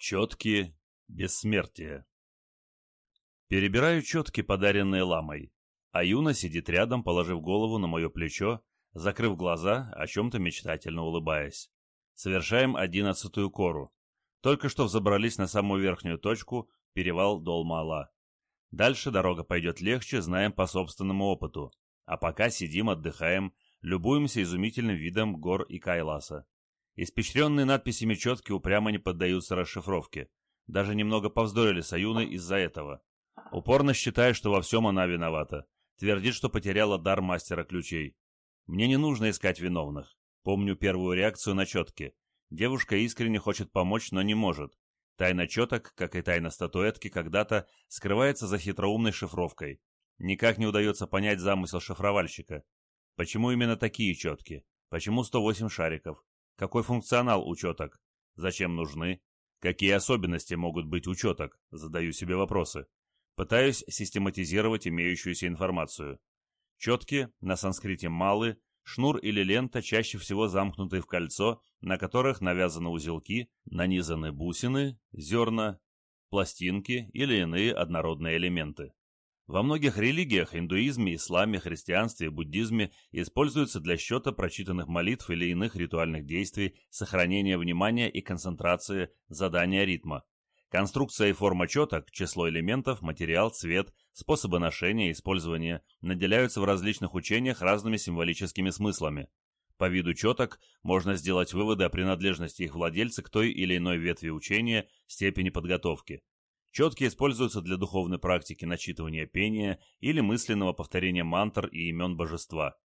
Четки бессмертия. Перебираю четки, подаренные ламой, а Юна сидит рядом, положив голову на мое плечо, закрыв глаза, о чем-то мечтательно улыбаясь. Совершаем одиннадцатую кору. Только что взобрались на самую верхнюю точку, перевал Долмала. Дальше дорога пойдет легче, знаем по собственному опыту. А пока сидим, отдыхаем, любуемся изумительным видом гор и Кайласа. Испещренные надписями четки упрямо не поддаются расшифровке. Даже немного повздорили с Аюной из-за этого. Упорно считает, что во всем она виновата. Твердит, что потеряла дар мастера ключей. Мне не нужно искать виновных. Помню первую реакцию на четки. Девушка искренне хочет помочь, но не может. Тайна четок, как и тайна статуэтки, когда-то скрывается за хитроумной шифровкой. Никак не удается понять замысел шифровальщика. Почему именно такие четки? Почему 108 шариков? Какой функционал учеток? Зачем нужны? Какие особенности могут быть учеток? Задаю себе вопросы. Пытаюсь систематизировать имеющуюся информацию. Четки, на санскрите малы, шнур или лента, чаще всего замкнутые в кольцо, на которых навязаны узелки, нанизаны бусины, зерна, пластинки или иные однородные элементы. Во многих религиях, индуизме, исламе, христианстве, буддизме используются для счета прочитанных молитв или иных ритуальных действий, сохранения внимания и концентрации, задания ритма. Конструкция и форма четок, число элементов, материал, цвет, способы ношения и использования наделяются в различных учениях разными символическими смыслами. По виду четок можно сделать выводы о принадлежности их владельца к той или иной ветви учения, степени подготовки. Четки используются для духовной практики начитывания пения или мысленного повторения мантр и имен божества.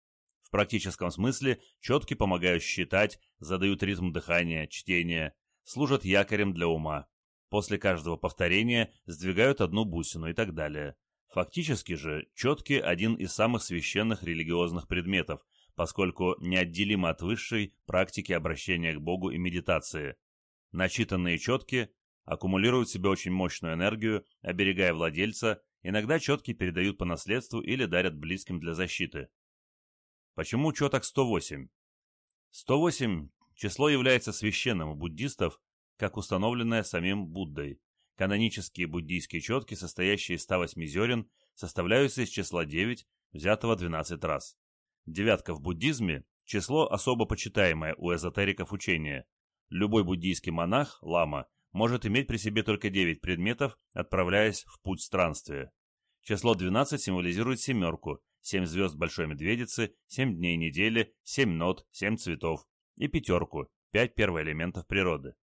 В практическом смысле четки помогают считать, задают ритм дыхания, чтения, служат якорем для ума. После каждого повторения сдвигают одну бусину и так далее. Фактически же, четки – один из самых священных религиозных предметов, поскольку неотделимо от высшей практики обращения к Богу и медитации. Начитанные четки аккумулируют в себе очень мощную энергию, оберегая владельца, иногда четки передают по наследству или дарят близким для защиты. Почему четок 108? 108 число является священным у буддистов, как установленное самим Буддой. Канонические буддийские четки, состоящие из 108 зерен, составляются из числа 9, взятого 12 раз. Девятка в буддизме – число особо почитаемое у эзотериков учения. Любой буддийский монах, лама, может иметь при себе только 9 предметов, отправляясь в путь странствия. Число 12 символизирует семерку, 7 звезд Большой Медведицы, 7 дней недели, 7 нот, 7 цветов и пятерку, 5 первоэлементов природы.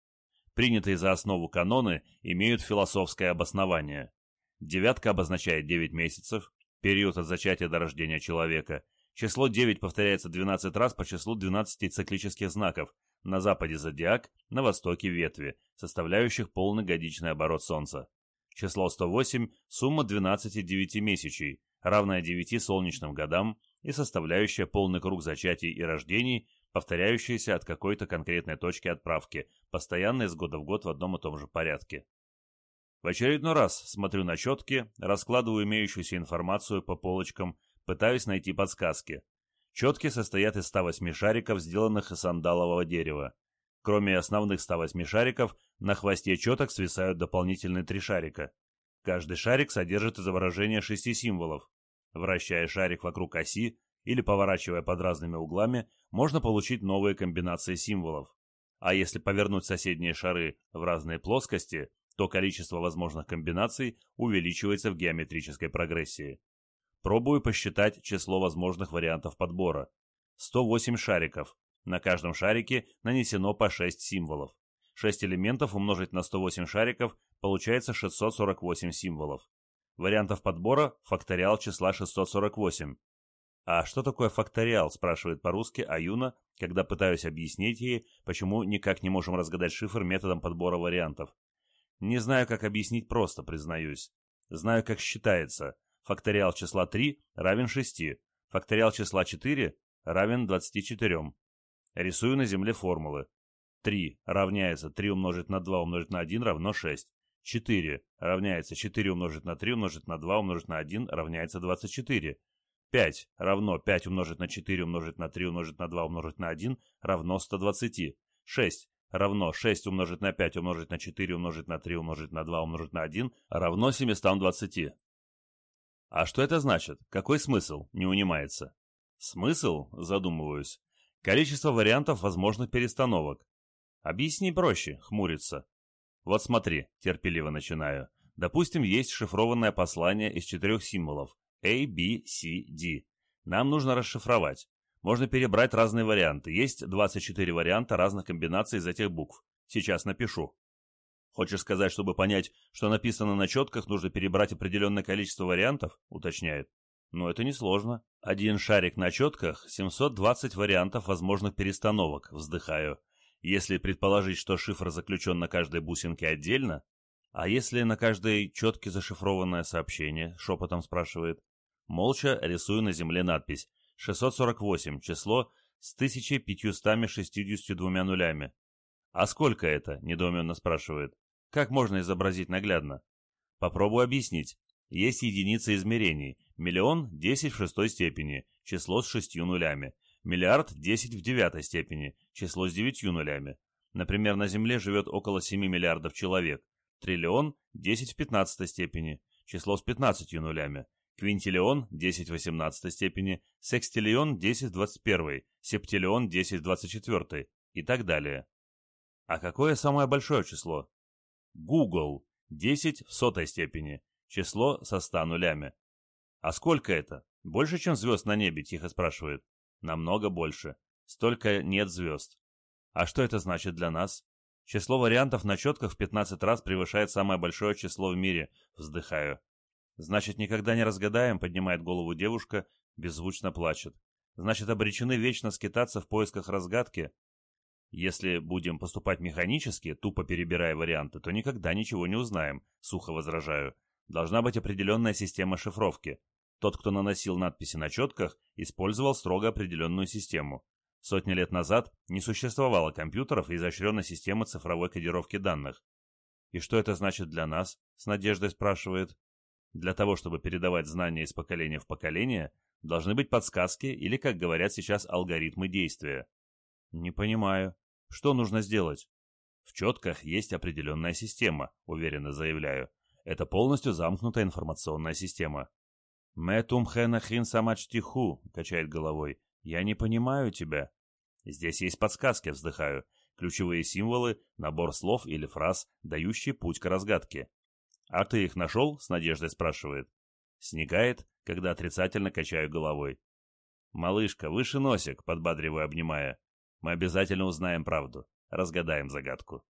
Принятые за основу каноны имеют философское обоснование. Девятка обозначает 9 месяцев, период от зачатия до рождения человека. Число 9 повторяется 12 раз по числу 12 циклических знаков, на западе зодиак, на востоке ветви, составляющих полный годичный оборот Солнца. Число 108 – сумма 12 девятимесячей, равная 9 солнечным годам и составляющая полный круг зачатий и рождений, повторяющаяся от какой-то конкретной точки отправки, постоянно из года в год в одном и том же порядке. В очередной раз смотрю на четки, раскладываю имеющуюся информацию по полочкам, пытаюсь найти подсказки. Четки состоят из 108 шариков, сделанных из сандалового дерева. Кроме основных 108 шариков, на хвосте четок свисают дополнительные три шарика. Каждый шарик содержит изображение шести символов. Вращая шарик вокруг оси или поворачивая под разными углами, можно получить новые комбинации символов. А если повернуть соседние шары в разные плоскости, то количество возможных комбинаций увеличивается в геометрической прогрессии. Пробую посчитать число возможных вариантов подбора. 108 шариков. На каждом шарике нанесено по 6 символов. 6 элементов умножить на 108 шариков получается 648 символов. Вариантов подбора – факториал числа 648. «А что такое факториал?» – спрашивает по-русски Аюна, когда пытаюсь объяснить ей, почему никак не можем разгадать шифр методом подбора вариантов. Не знаю, как объяснить просто, признаюсь. Знаю, как считается – факториал числа 3 равен 6, факториал числа 4 равен 24. Рисую на земле формулы. 3 равняется 3 умножить на 2 умножить на 1 равно 6. 4 равняется 4 умножить на 3 умножить на 2 умножить на 1 равняется 24. 5 равно 5 умножить на 4 умножить на 3 умножить на 2 умножить на 1 равно 120. 6 равно 6 умножить на 5 умножить на 4 умножить на 3 умножить на 2 умножить на 1 равно 720. А что это значит? Какой смысл? Не унимается. Смысл? Задумываюсь. Количество вариантов возможных перестановок. Объясни проще, хмурится. Вот смотри, терпеливо начинаю. Допустим, есть шифрованное послание из четырех символов A, B, C, D. Нам нужно расшифровать. Можно перебрать разные варианты. Есть 24 варианта разных комбинаций из этих букв. Сейчас напишу. Хочешь сказать, чтобы понять, что написано на четках, нужно перебрать определенное количество вариантов? Уточняет. Но это несложно. Один шарик на четках, 720 вариантов возможных перестановок, вздыхаю. Если предположить, что шифр заключен на каждой бусинке отдельно, а если на каждой четке зашифрованное сообщение, шепотом спрашивает, молча рисую на земле надпись 648, число с 1562 нулями. «А сколько это?» – недоуменно спрашивает. «Как можно изобразить наглядно?» «Попробую объяснить. Есть единицы измерений. Миллион – 10 в шестой степени, число с шестью нулями. Миллиард – 10 в девятой степени, число с девятью нулями. Например, на Земле живет около 7 миллиардов человек. Триллион – 10 в пятнадцатой степени, число с 15 нулями. Квинтиллион – 10 в 18 степени, секстиллион – 10 в 21, септиллион – 10 в 24 и так далее. А какое самое большое число? Google – 10 в сотой степени, число со 100 нулями. А сколько это? Больше, чем звезд на небе, тихо спрашивает. Намного больше. Столько нет звезд. А что это значит для нас? Число вариантов на четках в 15 раз превышает самое большое число в мире, вздыхаю. Значит, никогда не разгадаем, поднимает голову девушка, беззвучно плачет. Значит, обречены вечно скитаться в поисках разгадки. Если будем поступать механически, тупо перебирая варианты, то никогда ничего не узнаем, сухо возражаю. Должна быть определенная система шифровки. Тот, кто наносил надписи на четках, использовал строго определенную систему. Сотни лет назад не существовало компьютеров и изощренной системы цифровой кодировки данных. «И что это значит для нас?» – с надеждой спрашивает. Для того, чтобы передавать знания из поколения в поколение, должны быть подсказки или, как говорят сейчас, алгоритмы действия. Не понимаю. Что нужно сделать? В четках есть определенная система, уверенно заявляю. Это полностью замкнутая информационная система. Мэтум хэнахин самачтиху, качает головой. Я не понимаю тебя. Здесь есть подсказки, вздыхаю. Ключевые символы, набор слов или фраз, дающие путь к разгадке. «А ты их нашел?» — с надеждой спрашивает. Сникает, когда отрицательно качаю головой. «Малышка, выше носик», — подбадриваю, обнимая. «Мы обязательно узнаем правду, разгадаем загадку».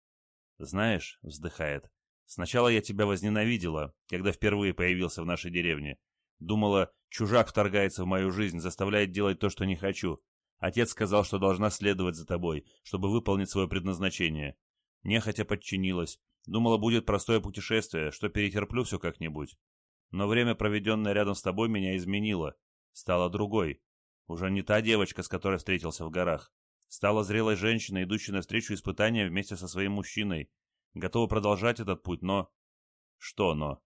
«Знаешь», — вздыхает, — «сначала я тебя возненавидела, когда впервые появился в нашей деревне. Думала, чужак вторгается в мою жизнь, заставляет делать то, что не хочу. Отец сказал, что должна следовать за тобой, чтобы выполнить свое предназначение. Нехотя подчинилась, Думала, будет простое путешествие, что перетерплю все как-нибудь. Но время, проведенное рядом с тобой, меня изменило. Стала другой. Уже не та девочка, с которой встретился в горах. Стала зрелой женщиной, идущей навстречу испытания вместе со своим мужчиной. Готова продолжать этот путь, но... Что но?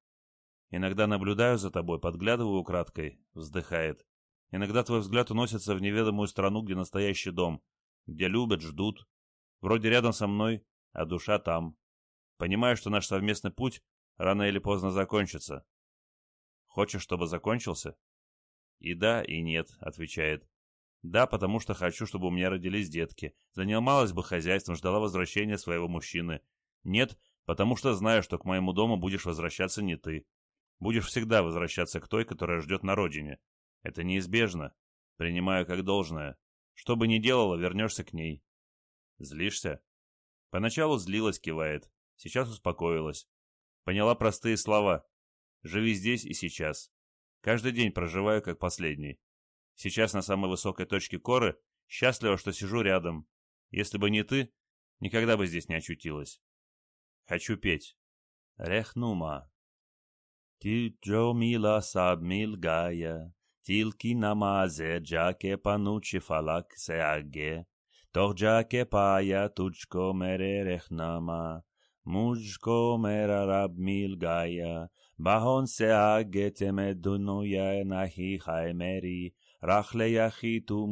Иногда наблюдаю за тобой, подглядываю украдкой, вздыхает. Иногда твой взгляд уносится в неведомую страну, где настоящий дом, где любят, ждут. Вроде рядом со мной, а душа там. Понимаю, что наш совместный путь рано или поздно закончится. Хочешь, чтобы закончился? И да, и нет, отвечает. Да, потому что хочу, чтобы у меня родились детки. Занималась бы хозяйством, ждала возвращения своего мужчины. Нет, потому что знаю, что к моему дому будешь возвращаться не ты. Будешь всегда возвращаться к той, которая ждет на родине. Это неизбежно. Принимаю как должное. Что бы ни делала, вернешься к ней. Злишься? Поначалу злилась, кивает. Сейчас успокоилась. Поняла простые слова. Живи здесь и сейчас. Каждый день проживаю как последний. Сейчас на самой высокой точке коры, счастлива, что сижу рядом. Если бы не ты, никогда бы здесь не очутилась. Хочу петь. Рехнума. Ти джомила сабмилгая, тилки намазе джаке панучи фалак сеаге, тох джаке пая тучко мере рехнама, мужко мера рабмил гая, бахон сеаге темедунуя нахи хаймери, רחלה יחיתו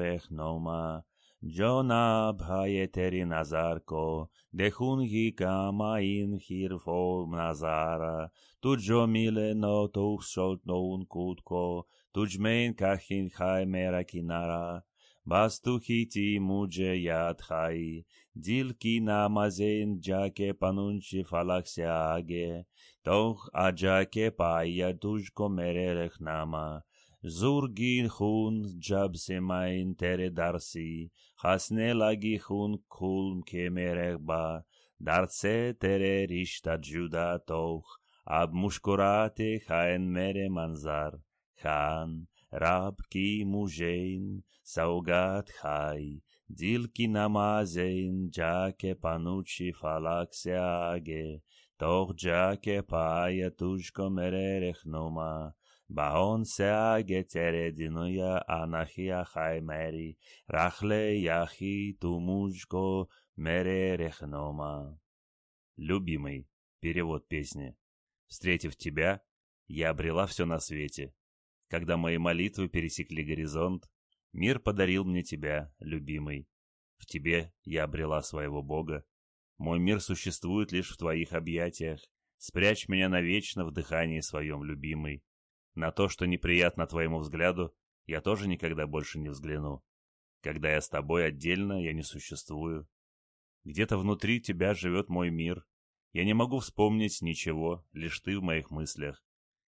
رخ نوما جو ناب های تری نظر کو دخون هی کاما این هیر فو نظارا تو جو میل نو توخ شلت نون کود کو تو جمین کخین خای میرا کنارا باس تو خیتی موجه یاد خای. دیل کی نامازین جاکه پنونچی فلک سیاگه. توخ اجاکه پایا توش کو میره رخناما hun jabsemain tere darsi, hasne lagi hun kulm kemerekba, darse tere rishta juda toch, ab mushkorate haen mere manzar, han, rab ki mujein, saugat hai, dilki namazein, jake panucci falaxiage, toch jake paia tushko mererech noma, Baon sea getere dinuya anachia chaimeri, рахле яхи тумужко мере рехнома. Любимый. Перевод песни. Встретив тебя, я обрела все на свете. Когда мои молитвы пересекли горизонт, мир подарил мне тебя, любимый. В тебе я обрела своего Бога. Мой мир существует лишь в твоих объятиях. Спрячь меня навечно в дыхании своем, любимый. На то, что неприятно твоему взгляду, я тоже никогда больше не взгляну. Когда я с тобой отдельно, я не существую. Где-то внутри тебя живет мой мир. Я не могу вспомнить ничего, лишь ты в моих мыслях.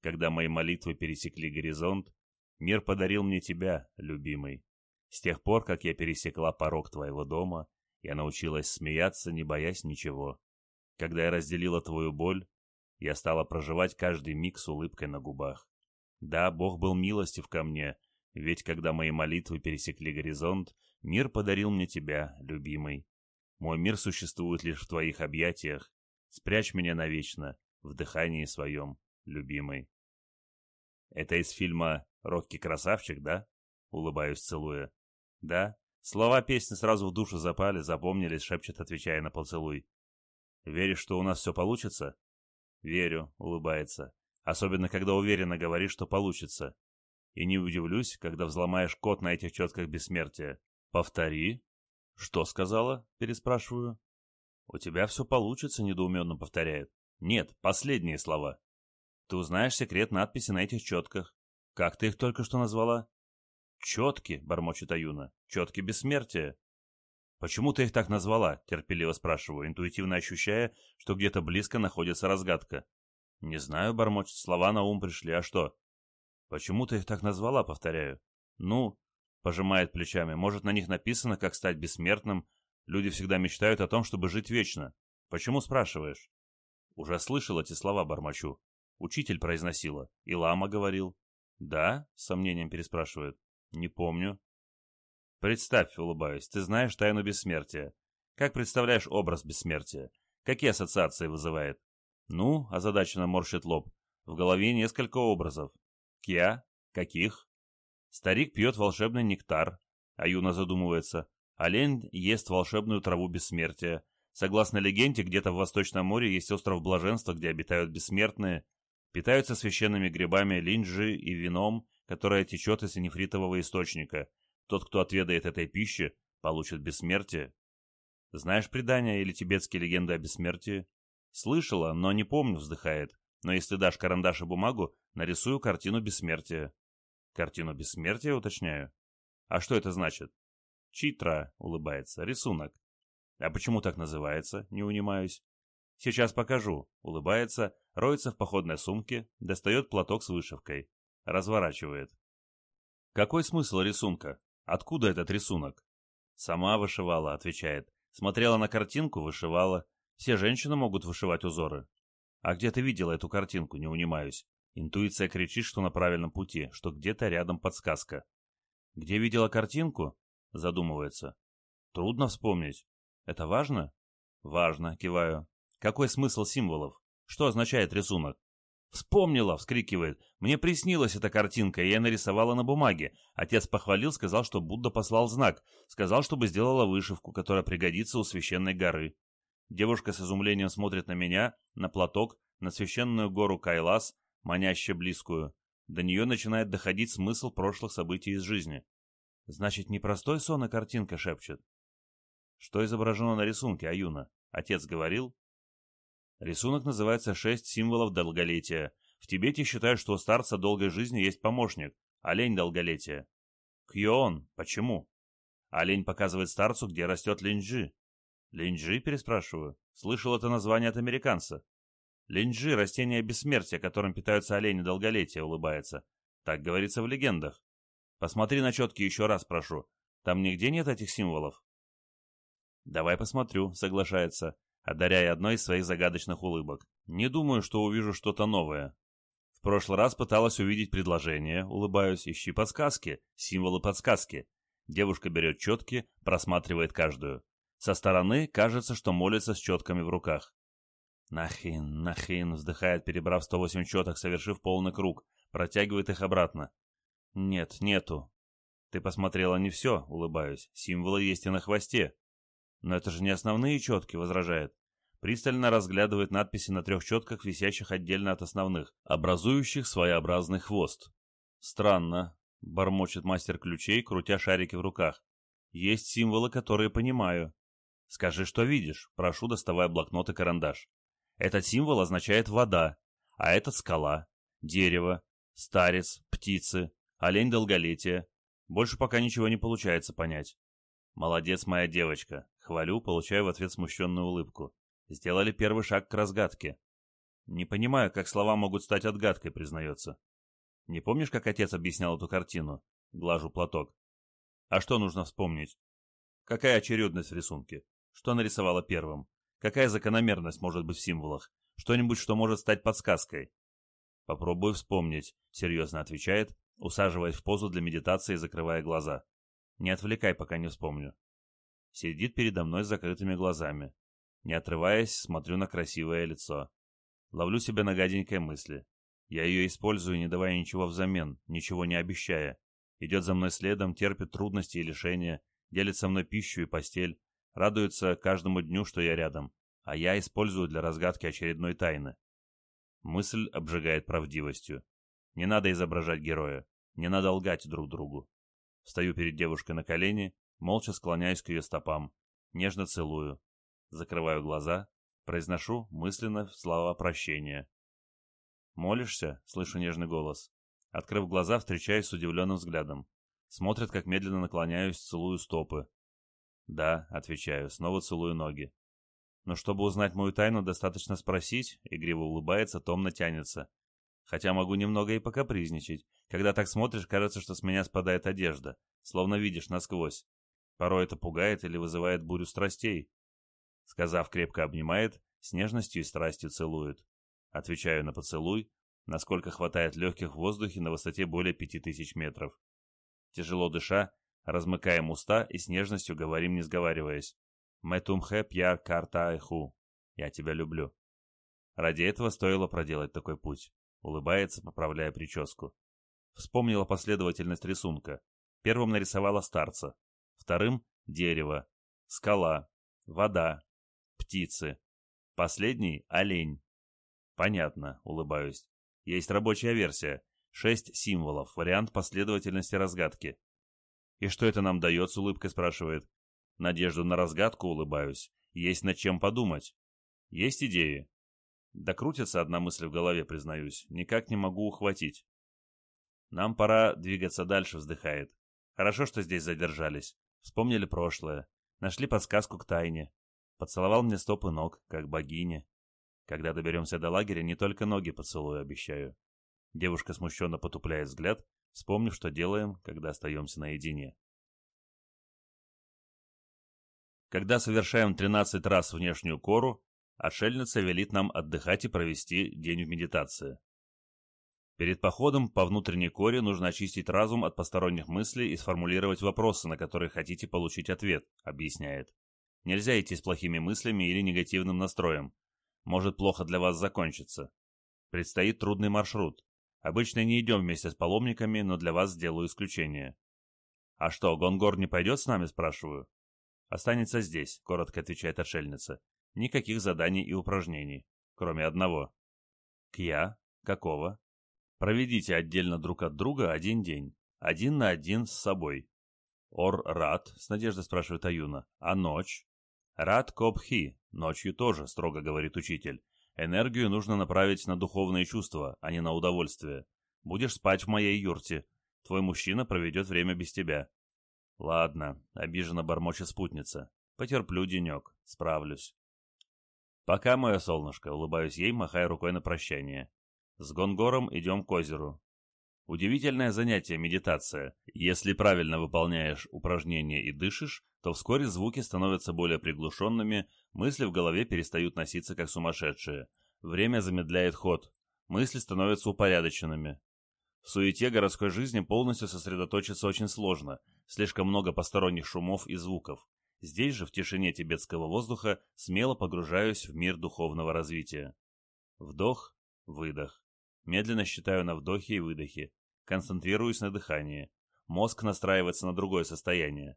Когда мои молитвы пересекли горизонт, мир подарил мне тебя, любимый. С тех пор, как я пересекла порог твоего дома, я научилась смеяться, не боясь ничего. Когда я разделила твою боль, я стала проживать каждый миг с улыбкой на губах. Да, Бог был милостив ко мне, ведь когда мои молитвы пересекли горизонт, мир подарил мне тебя, любимый. Мой мир существует лишь в твоих объятиях. Спрячь меня навечно в дыхании своем, любимый. Это из фильма «Рокки красавчик», да? Улыбаюсь, целуя. Да. Слова песни сразу в душу запали, запомнились, шепчет, отвечая на поцелуй. Веришь, что у нас все получится? Верю, улыбается. Особенно, когда уверенно говоришь, что получится. И не удивлюсь, когда взломаешь код на этих четках бессмертия. Повтори. Что сказала? Переспрашиваю. У тебя все получится, недоуменно повторяет. Нет, последние слова. Ты узнаешь секрет надписи на этих четках. Как ты их только что назвала? Четки, бормочет Аюна. Четки бессмертия. Почему ты их так назвала? Терпеливо спрашиваю, интуитивно ощущая, что где-то близко находится разгадка. Не знаю, бормочет, слова на ум пришли, а что? Почему ты их так назвала, повторяю? Ну, пожимает плечами, может, на них написано, как стать бессмертным. Люди всегда мечтают о том, чтобы жить вечно. Почему спрашиваешь? Уже слышал эти слова, бормочу. Учитель произносила. И лама говорил. Да? С сомнением переспрашивает. Не помню. Представь, улыбаюсь, ты знаешь тайну бессмертия. Как представляешь образ бессмертия? Какие ассоциации вызывает? Ну, озадаченно морщит лоб. В голове несколько образов. Кья? Каких? Старик пьет волшебный нектар. А Юна задумывается. Олень ест волшебную траву бессмертия. Согласно легенде, где-то в Восточном море есть остров Блаженства, где обитают бессмертные. Питаются священными грибами линджи и вином, которое течет из нефритового источника. Тот, кто отведает этой пищи, получит бессмертие. Знаешь предания или тибетские легенды о бессмертии? Слышала, но не помню, вздыхает. Но если дашь карандаш и бумагу, нарисую картину бессмертия. Картину бессмертия, уточняю. А что это значит? Читра, улыбается, рисунок. А почему так называется, не унимаюсь. Сейчас покажу, улыбается, роется в походной сумке, достает платок с вышивкой. Разворачивает. Какой смысл рисунка? Откуда этот рисунок? Сама вышивала, отвечает. Смотрела на картинку, вышивала. Все женщины могут вышивать узоры. А где ты видела эту картинку, не унимаюсь. Интуиция кричит, что на правильном пути, что где-то рядом подсказка. Где видела картинку? Задумывается. Трудно вспомнить. Это важно? Важно, киваю. Какой смысл символов? Что означает рисунок? «Вспомнила!» — вскрикивает. «Мне приснилась эта картинка, и я нарисовала на бумаге. Отец похвалил, сказал, что Будда послал знак. Сказал, чтобы сделала вышивку, которая пригодится у священной горы. Девушка с изумлением смотрит на меня, на платок, на священную гору Кайлас, маняще близкую. До нее начинает доходить смысл прошлых событий из жизни. Значит, не простой сон и картинка шепчет. Что изображено на рисунке, Аюна? Отец говорил? Рисунок называется «Шесть символов долголетия». В Тибете считают, что у старца долгой жизни есть помощник – олень долголетия. Кьон, почему? Олень показывает старцу, где растет линджи. Линджи, переспрашиваю. Слышал это название от американца. Линджи – растение бессмертия, которым питаются олени долголетия, улыбается. Так говорится в легендах. Посмотри на четки еще раз, прошу. Там нигде нет этих символов. Давай посмотрю, соглашается, одаряя одной из своих загадочных улыбок. Не думаю, что увижу что-то новое. В прошлый раз пыталась увидеть предложение, улыбаюсь, ищи подсказки, символы подсказки. Девушка берет четки, просматривает каждую. Со стороны кажется, что молится с четками в руках. Нахин, нахин, вздыхает, перебрав 108 четок, совершив полный круг, протягивает их обратно. Нет, нету. Ты посмотрела не все, улыбаюсь. Символы есть и на хвосте. Но это же не основные четки, возражает. Пристально разглядывает надписи на трех четках, висящих отдельно от основных, образующих своеобразный хвост. Странно, бормочет мастер ключей, крутя шарики в руках. Есть символы, которые понимаю. Скажи, что видишь, прошу, доставая блокнот и карандаш. Этот символ означает вода, а этот скала, дерево, старец, птицы, олень долголетия. Больше пока ничего не получается понять. Молодец, моя девочка. Хвалю, получаю в ответ смущенную улыбку. Сделали первый шаг к разгадке. Не понимаю, как слова могут стать отгадкой, признается. Не помнишь, как отец объяснял эту картину? Глажу платок. А что нужно вспомнить? Какая очередность в рисунке? Что нарисовала первым? Какая закономерность может быть в символах? Что-нибудь, что может стать подсказкой? Попробую вспомнить, серьезно отвечает, усаживаясь в позу для медитации и закрывая глаза. Не отвлекай, пока не вспомню. Сидит передо мной с закрытыми глазами. Не отрываясь, смотрю на красивое лицо. Ловлю себя на гаденькой мысли. Я ее использую, не давая ничего взамен, ничего не обещая. Идет за мной следом, терпит трудности и лишения, делит со мной пищу и постель, радуется каждому дню, что я рядом, а я использую для разгадки очередной тайны. Мысль обжигает правдивостью. Не надо изображать героя, не надо лгать друг другу. Встаю перед девушкой на колени, молча склоняюсь к ее стопам, нежно целую, закрываю глаза, произношу мысленно слова прощения. «Молишься?» — слышу нежный голос. Открыв глаза, встречаюсь с удивленным взглядом. Смотрит, как медленно наклоняюсь, целую стопы. «Да», — отвечаю, снова целую ноги. Но чтобы узнать мою тайну, достаточно спросить, игриво улыбается, томно тянется. Хотя могу немного и покапризничать. Когда так смотришь, кажется, что с меня спадает одежда, словно видишь насквозь. Порой это пугает или вызывает бурю страстей. Сказав, крепко обнимает, с нежностью и страстью целует. Отвечаю на поцелуй, насколько хватает легких в воздухе на высоте более пяти тысяч метров. Тяжело дыша, Размыкаем уста и с нежностью говорим, не сговариваясь. «Мэтумхэ пьяр карта айху». «Я тебя люблю». Ради этого стоило проделать такой путь. Улыбается, поправляя прическу. Вспомнила последовательность рисунка. Первым нарисовала старца. Вторым — дерево, скала, вода, птицы. Последний — олень. Понятно, улыбаюсь. Есть рабочая версия. Шесть символов, вариант последовательности разгадки. «И что это нам дает?» — с улыбкой спрашивает. «Надежду на разгадку улыбаюсь. Есть над чем подумать. Есть идеи?» Да крутится одна мысль в голове, признаюсь. Никак не могу ухватить. «Нам пора двигаться дальше», — вздыхает. «Хорошо, что здесь задержались. Вспомнили прошлое. Нашли подсказку к тайне. Поцеловал мне стопы ног, как богиня. Когда доберемся до лагеря, не только ноги поцелую, обещаю». Девушка смущенно потупляет взгляд, вспомнив, что делаем, когда остаемся наедине. Когда совершаем 13 раз внешнюю кору, отшельница велит нам отдыхать и провести день в медитации. Перед походом по внутренней коре нужно очистить разум от посторонних мыслей и сформулировать вопросы, на которые хотите получить ответ, объясняет. Нельзя идти с плохими мыслями или негативным настроем. Может плохо для вас закончиться. Предстоит трудный маршрут. Обычно не идем вместе с паломниками, но для вас сделаю исключение. А что, Гонгор не пойдет с нами, спрашиваю? Останется здесь, коротко отвечает отшельница. Никаких заданий и упражнений, кроме одного. Кья? Какого? Проведите отдельно друг от друга один день. Один на один с собой. «Ор рад?» — с надеждой спрашивает Аюна. «А ночь?» «Рад копхи. Ночью тоже», — строго говорит учитель. «Энергию нужно направить на духовные чувства, а не на удовольствие. Будешь спать в моей юрте. Твой мужчина проведет время без тебя». «Ладно», — обиженно бормочет спутница. «Потерплю денек. Справлюсь». «Пока, мое солнышко», — улыбаюсь ей, махая рукой на прощание. «С Гонгором идем к озеру. Удивительное занятие медитация. Если правильно выполняешь упражнения и дышишь, то вскоре звуки становятся более приглушенными, мысли в голове перестают носиться как сумасшедшие. Время замедляет ход, мысли становятся упорядоченными. В суете городской жизни полностью сосредоточиться очень сложно, слишком много посторонних шумов и звуков. Здесь же, в тишине тибетского воздуха, смело погружаюсь в мир духовного развития. Вдох, выдох. Медленно считаю на вдохе и выдохе. Концентрируюсь на дыхании. Мозг настраивается на другое состояние.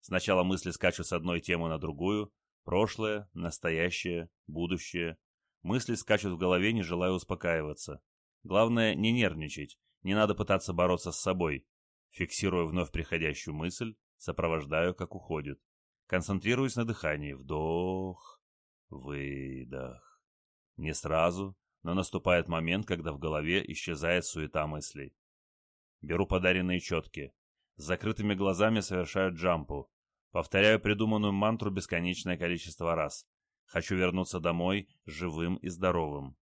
Сначала мысли скачут с одной темы на другую. Прошлое, настоящее, будущее. Мысли скачут в голове, не желая успокаиваться. Главное, не нервничать. Не надо пытаться бороться с собой. Фиксирую вновь приходящую мысль, сопровождаю, как уходит. Концентрируюсь на дыхании. Вдох, выдох. Не сразу, но наступает момент, когда в голове исчезает суета мыслей. Беру подаренные четки. С закрытыми глазами совершаю джампу. Повторяю придуманную мантру бесконечное количество раз. Хочу вернуться домой живым и здоровым.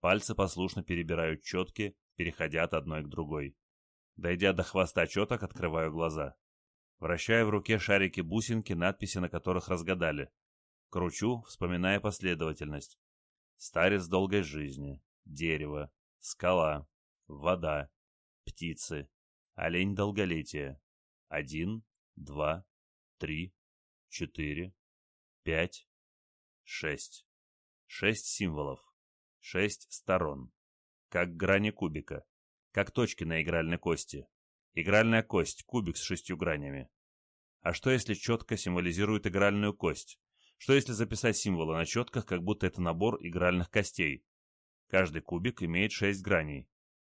Пальцы послушно перебирают четки, переходя от одной к другой. Дойдя до хвоста четок, открываю глаза. Вращаю в руке шарики-бусинки, надписи на которых разгадали. Кручу, вспоминая последовательность. Старец долгой жизни, дерево, скала, вода, птицы, олень долголетия. Один, два, три, четыре, пять, шесть. Шесть символов, шесть сторон. Как грани кубика, как точки на игральной кости. Игральная кость, кубик с шестью гранями. А что если четко символизирует игральную кость? Что если записать символы на четках, как будто это набор игральных костей? Каждый кубик имеет шесть граней.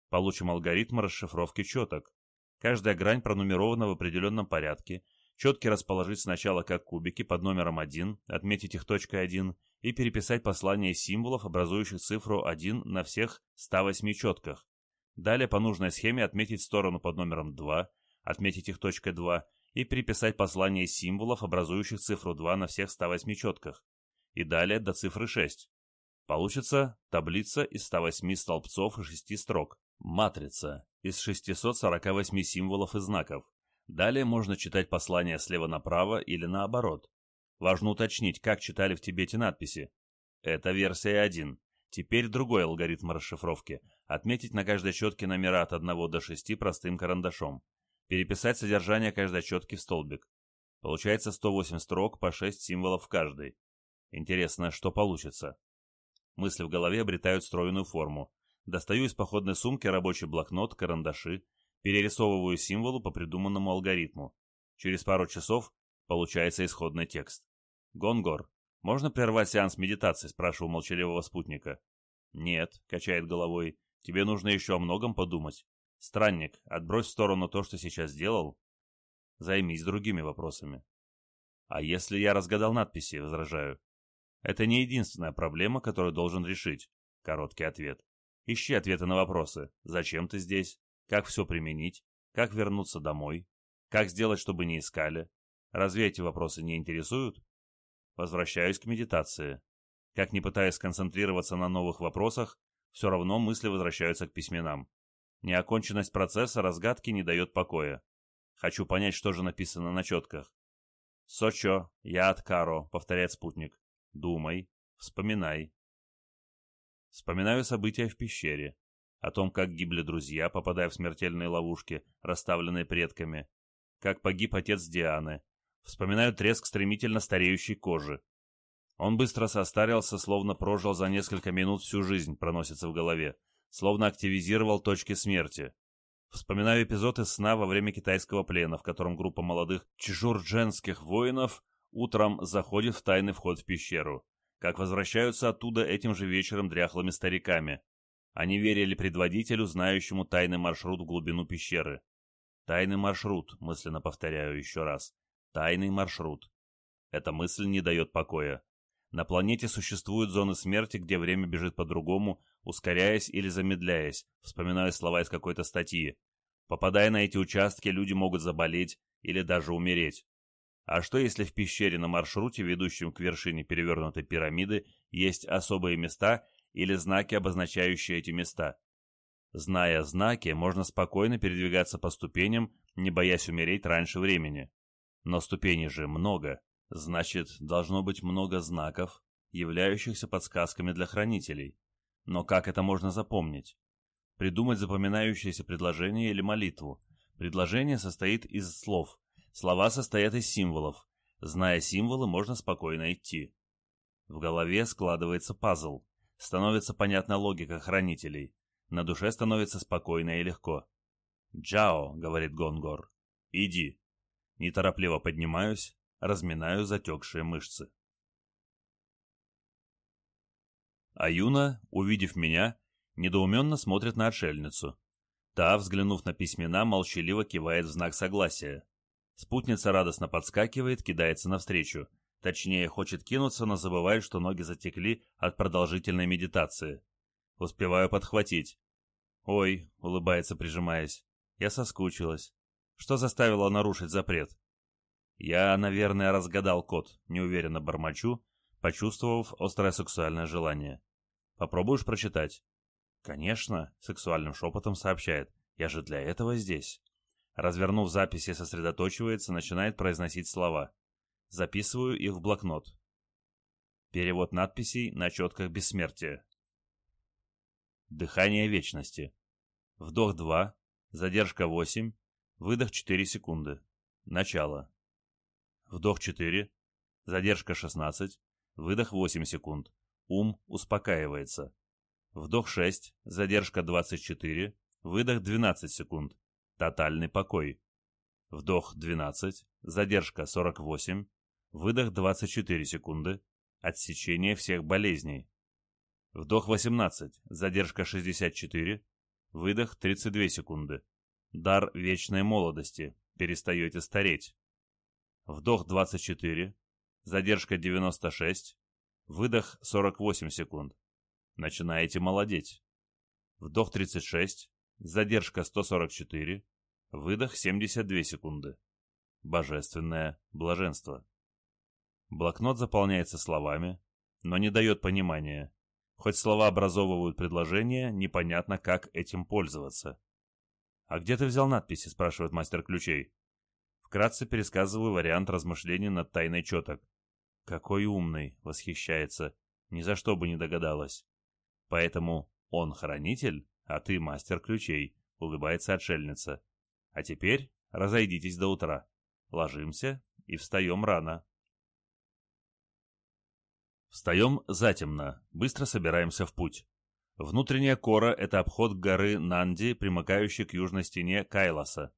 Получим алгоритм расшифровки четок. Каждая грань пронумерована в определенном порядке. Четки расположить сначала как кубики под номером 1, отметить их точкой 1 и переписать послание символов, образующих цифру 1 на всех 108 четках. Далее по нужной схеме отметить сторону под номером 2, отметить их точкой 2 и переписать послание символов, образующих цифру 2 на всех 108 четках, и далее до цифры 6. Получится таблица из 108 столбцов и 6 строк. Матрица из 648 символов и знаков. Далее можно читать послание слева направо или наоборот. Важно уточнить, как читали в Тибете надписи. Это версия 1. Теперь другой алгоритм расшифровки. Отметить на каждой четке номера от 1 до 6 простым карандашом. Переписать содержание каждой четки в столбик. Получается 108 строк по 6 символов в каждой. Интересно, что получится. Мысли в голове обретают стройную форму. Достаю из походной сумки рабочий блокнот, карандаши, перерисовываю символы по придуманному алгоритму. Через пару часов получается исходный текст. «Гонгор, можно прервать сеанс медитации?» – спрашиваю молчаливого спутника. «Нет», – качает головой, – «тебе нужно еще о многом подумать. Странник, отбрось в сторону то, что сейчас сделал. Займись другими вопросами. А если я разгадал надписи, возражаю. Это не единственная проблема, которую должен решить. Короткий ответ. Ищи ответы на вопросы. Зачем ты здесь? Как все применить? Как вернуться домой? Как сделать, чтобы не искали? Разве эти вопросы не интересуют? Возвращаюсь к медитации. Как не пытаясь сконцентрироваться на новых вопросах, все равно мысли возвращаются к письменам. Неоконченность процесса разгадки не дает покоя. Хочу понять, что же написано на четках. «Сочо, я от Каро», — повторяет спутник. «Думай, вспоминай». Вспоминаю события в пещере. О том, как гибли друзья, попадая в смертельные ловушки, расставленные предками. Как погиб отец Дианы. Вспоминаю треск стремительно стареющей кожи. Он быстро состарился, словно прожил за несколько минут всю жизнь, проносится в голове словно активизировал точки смерти. Вспоминаю эпизод из сна во время китайского плена, в котором группа молодых чжурдженских воинов утром заходит в тайный вход в пещеру. Как возвращаются оттуда этим же вечером дряхлыми стариками. Они верили предводителю, знающему тайный маршрут в глубину пещеры. Тайный маршрут, мысленно повторяю еще раз. Тайный маршрут. Эта мысль не дает покоя. На планете существуют зоны смерти, где время бежит по-другому, ускоряясь или замедляясь, вспоминая слова из какой-то статьи. Попадая на эти участки, люди могут заболеть или даже умереть. А что если в пещере на маршруте, ведущем к вершине перевернутой пирамиды, есть особые места или знаки, обозначающие эти места? Зная знаки, можно спокойно передвигаться по ступеням, не боясь умереть раньше времени. Но ступеней же много, значит, должно быть много знаков, являющихся подсказками для хранителей. Но как это можно запомнить? Придумать запоминающееся предложение или молитву. Предложение состоит из слов. Слова состоят из символов. Зная символы, можно спокойно идти. В голове складывается пазл. Становится понятна логика хранителей. На душе становится спокойно и легко. «Джао», — говорит Гонгор, — «иди». Неторопливо поднимаюсь, разминаю затекшие мышцы. Аюна, увидев меня, недоуменно смотрит на отшельницу. Та, взглянув на письмена, молчаливо кивает в знак согласия. Спутница радостно подскакивает, кидается навстречу. Точнее, хочет кинуться, но забывает, что ноги затекли от продолжительной медитации. Успеваю подхватить. «Ой», — улыбается, прижимаясь, — «я соскучилась. Что заставило нарушить запрет?» «Я, наверное, разгадал код», — неуверенно бормочу, почувствовав острое сексуальное желание. «Попробуешь прочитать?» «Конечно», — сексуальным шепотом сообщает. «Я же для этого здесь». Развернув записи, сосредоточивается, начинает произносить слова. Записываю их в блокнот. Перевод надписей на четках бессмертия. Дыхание вечности. Вдох 2, задержка 8, выдох 4 секунды. Начало. Вдох 4, задержка 16, выдох 8 секунд. Ум успокаивается. Вдох 6, задержка 24, выдох 12 секунд. Тотальный покой. Вдох 12, задержка 48, выдох 24 секунды. Отсечение всех болезней. Вдох 18, задержка 64, выдох 32 секунды. Дар вечной молодости, перестаете стареть. Вдох 24, задержка 96, выдох 48 секунд. Начинаете молодеть. Вдох 36, задержка 144, выдох 72 секунды. Божественное блаженство. Блокнот заполняется словами, но не дает понимания. Хоть слова образовывают предложение, непонятно, как этим пользоваться. «А где ты взял надписи?» – спрашивает мастер ключей. Вкратце пересказываю вариант размышлений над тайной четок. «Какой умный!» – восхищается. Ни за что бы не догадалась. Поэтому он хранитель, а ты мастер ключей, улыбается отшельница. А теперь разойдитесь до утра. Ложимся и встаем рано. Встаем затемно, быстро собираемся в путь. Внутренняя кора – это обход горы Нанди, примыкающей к южной стене Кайласа.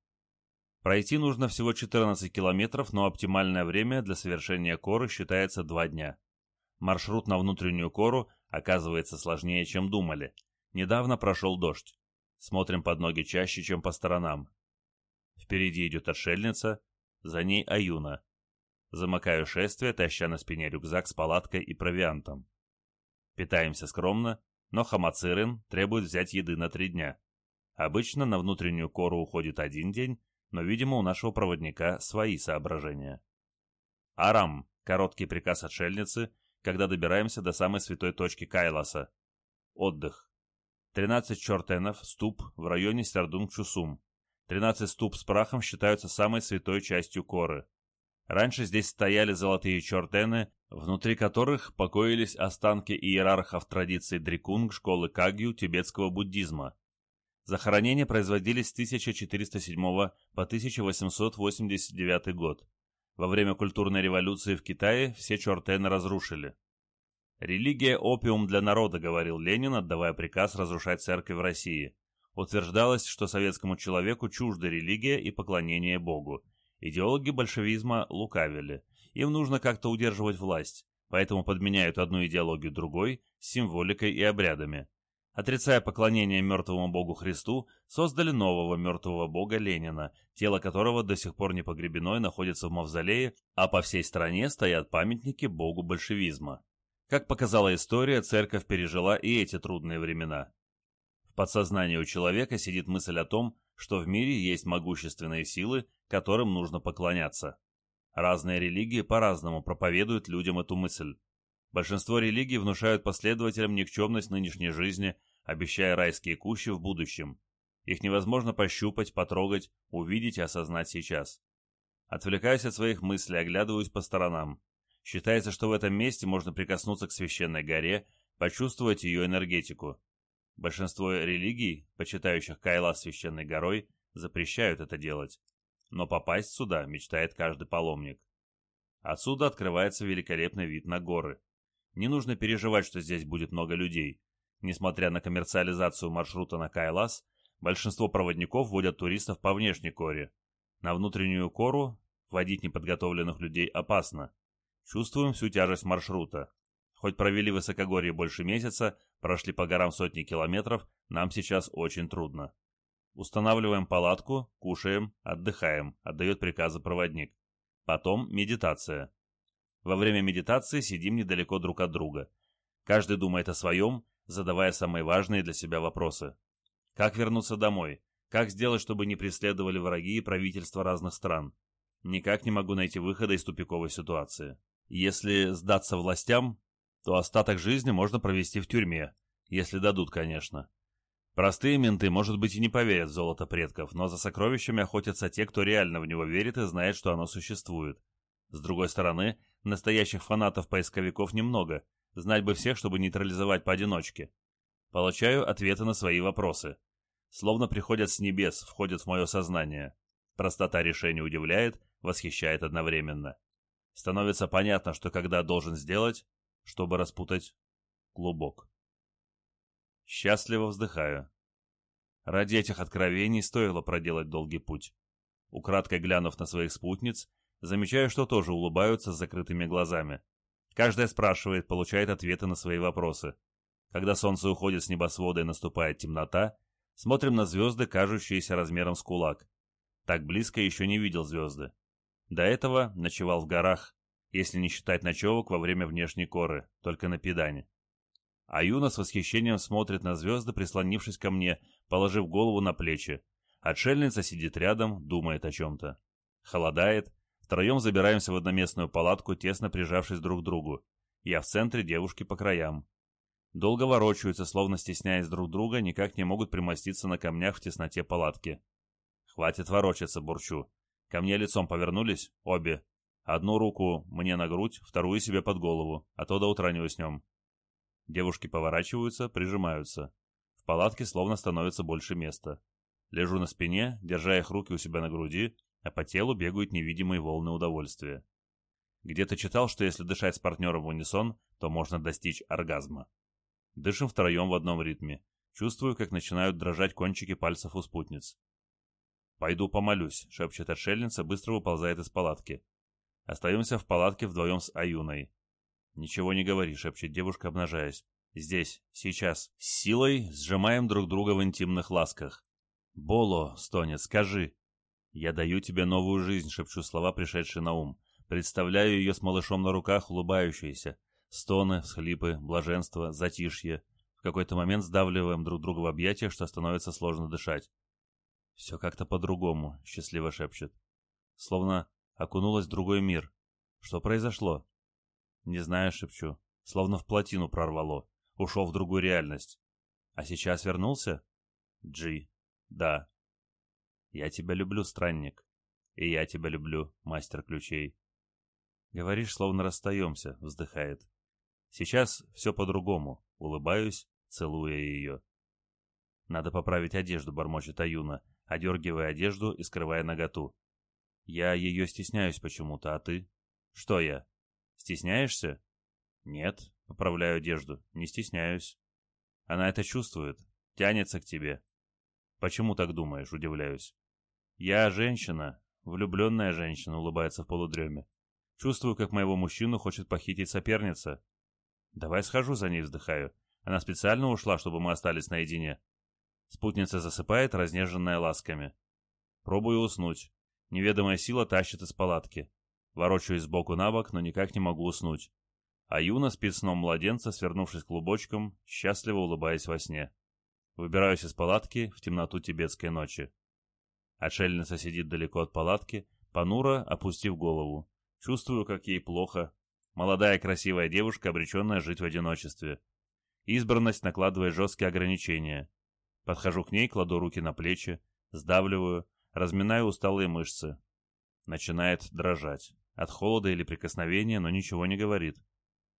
Пройти нужно всего 14 километров, но оптимальное время для совершения коры считается 2 дня. Маршрут на внутреннюю кору оказывается сложнее, чем думали. Недавно прошел дождь. Смотрим под ноги чаще, чем по сторонам. Впереди идет отшельница, за ней Аюна. Замыкаю шествие, таща на спине рюкзак с палаткой и провиантом. Питаемся скромно, но Хамацирин требует взять еды на три дня. Обычно на внутреннюю кору уходит один день, но, видимо, у нашего проводника свои соображения. Арам, короткий приказ отшельницы, когда добираемся до самой святой точки Кайласа. Отдых. 13 чортенов, ступ в районе Сердунг-Чуксум. 13 ступ с прахом считаются самой святой частью коры. Раньше здесь стояли золотые чертены, внутри которых покоились останки иерархов традиций Дрикунг школы Кагью тибетского буддизма. Захоронения производились с 1407 по 1889 год. Во время культурной революции в Китае все чертены разрушили. «Религия – опиум для народа», – говорил Ленин, отдавая приказ разрушать церкви в России. Утверждалось, что советскому человеку чужда религия и поклонение Богу – Идеологи большевизма лукавили. Им нужно как-то удерживать власть, поэтому подменяют одну идеологию другой, символикой и обрядами. Отрицая поклонение мертвому богу Христу, создали нового мертвого бога Ленина, тело которого до сих пор не погребено и находится в мавзолее, а по всей стране стоят памятники богу большевизма. Как показала история, церковь пережила и эти трудные времена. В подсознании у человека сидит мысль о том, что в мире есть могущественные силы, которым нужно поклоняться. Разные религии по-разному проповедуют людям эту мысль. Большинство религий внушают последователям никчемность нынешней жизни, обещая райские кущи в будущем. Их невозможно пощупать, потрогать, увидеть и осознать сейчас. Отвлекаюсь от своих мыслей, оглядываюсь по сторонам. Считается, что в этом месте можно прикоснуться к священной горе, почувствовать ее энергетику. Большинство религий, почитающих Кайла священной горой, запрещают это делать. Но попасть сюда мечтает каждый паломник. Отсюда открывается великолепный вид на горы. Не нужно переживать, что здесь будет много людей. Несмотря на коммерциализацию маршрута на Кайлас, большинство проводников водят туристов по внешней коре. На внутреннюю кору водить неподготовленных людей опасно. Чувствуем всю тяжесть маршрута. Хоть провели высокогорье больше месяца, прошли по горам сотни километров, нам сейчас очень трудно. Устанавливаем палатку, кушаем, отдыхаем, отдает приказы проводник. Потом медитация. Во время медитации сидим недалеко друг от друга. Каждый думает о своем, задавая самые важные для себя вопросы. Как вернуться домой? Как сделать, чтобы не преследовали враги и правительства разных стран? Никак не могу найти выхода из тупиковой ситуации. Если сдаться властям, то остаток жизни можно провести в тюрьме, если дадут, конечно. Простые менты, может быть, и не поверят в золото предков, но за сокровищами охотятся те, кто реально в него верит и знает, что оно существует. С другой стороны, настоящих фанатов-поисковиков немного, Знать бы всех, чтобы нейтрализовать поодиночке. Получаю ответы на свои вопросы. Словно приходят с небес, входят в мое сознание. Простота решения удивляет, восхищает одновременно. Становится понятно, что когда должен сделать, чтобы распутать клубок. Счастливо вздыхаю. Ради этих откровений стоило проделать долгий путь. Украдкой глянув на своих спутниц, замечаю, что тоже улыбаются с закрытыми глазами. Каждая спрашивает, получает ответы на свои вопросы. Когда солнце уходит с небосвода и наступает темнота, смотрим на звезды, кажущиеся размером с кулак. Так близко еще не видел звезды. До этого ночевал в горах, если не считать ночевок во время внешней коры, только на педане. А Юна с восхищением смотрит на звезды, прислонившись ко мне, положив голову на плечи. Отшельница сидит рядом, думает о чем-то. Холодает, Втроем забираемся в одноместную палатку, тесно прижавшись друг к другу. Я в центре, девушки по краям. Долго ворочаются, словно стесняясь друг друга, никак не могут примоститься на камнях в тесноте палатки. Хватит ворочаться, бурчу. Ко мне лицом повернулись, обе. Одну руку мне на грудь, вторую себе под голову, а то до утра не уснем. Девушки поворачиваются, прижимаются. В палатке словно становится больше места. Лежу на спине, держа их руки у себя на груди, а по телу бегают невидимые волны удовольствия. Где-то читал, что если дышать с партнером в унисон, то можно достичь оргазма. Дышим втроем в одном ритме. Чувствую, как начинают дрожать кончики пальцев у спутниц. «Пойду помолюсь», — шепчет отшельница, быстро выползает из палатки. Остаемся в палатке вдвоем с Аюной. «Ничего не говори», — шепчет девушка, обнажаясь. «Здесь, сейчас». С силой сжимаем друг друга в интимных ласках. «Боло», — стонет, — «скажи». «Я даю тебе новую жизнь», — шепчу слова, пришедшие на ум. Представляю ее с малышом на руках, улыбающейся. Стоны, всхлипы, блаженство, затишье. В какой-то момент сдавливаем друг друга в объятиях, что становится сложно дышать. «Все как-то по-другому», — счастливо шепчет. Словно окунулась в другой мир. Что произошло? Не знаю, шепчу. Словно в плотину прорвало. Ушел в другую реальность. А сейчас вернулся? Джи. Да. Я тебя люблю, странник. И я тебя люблю, мастер ключей. Говоришь, словно расстаемся, вздыхает. Сейчас все по-другому. Улыбаюсь, целуя ее. Надо поправить одежду, бормочет Аюна, одергивая одежду и скрывая наготу. Я ее стесняюсь почему-то, а ты? Что я? Стесняешься? Нет, поправляю одежду, не стесняюсь. Она это чувствует, тянется к тебе. Почему так думаешь, удивляюсь. Я женщина, влюбленная женщина, улыбается в полудреме. Чувствую, как моего мужчину хочет похитить соперница. Давай схожу за ней, вздыхаю. Она специально ушла, чтобы мы остались наедине. Спутница засыпает, разнеженная ласками. Пробую уснуть. Неведомая сила тащит из палатки. Ворочаюсь сбоку на бок, но никак не могу уснуть. А Юна спит сном младенца, свернувшись клубочком, счастливо улыбаясь во сне. Выбираюсь из палатки в темноту тибетской ночи. Отшельница сидит далеко от палатки, понуро опустив голову. Чувствую, как ей плохо. Молодая красивая девушка, обреченная жить в одиночестве. Избранность накладывает жесткие ограничения. Подхожу к ней, кладу руки на плечи, сдавливаю, разминаю усталые мышцы. Начинает дрожать. От холода или прикосновения, но ничего не говорит.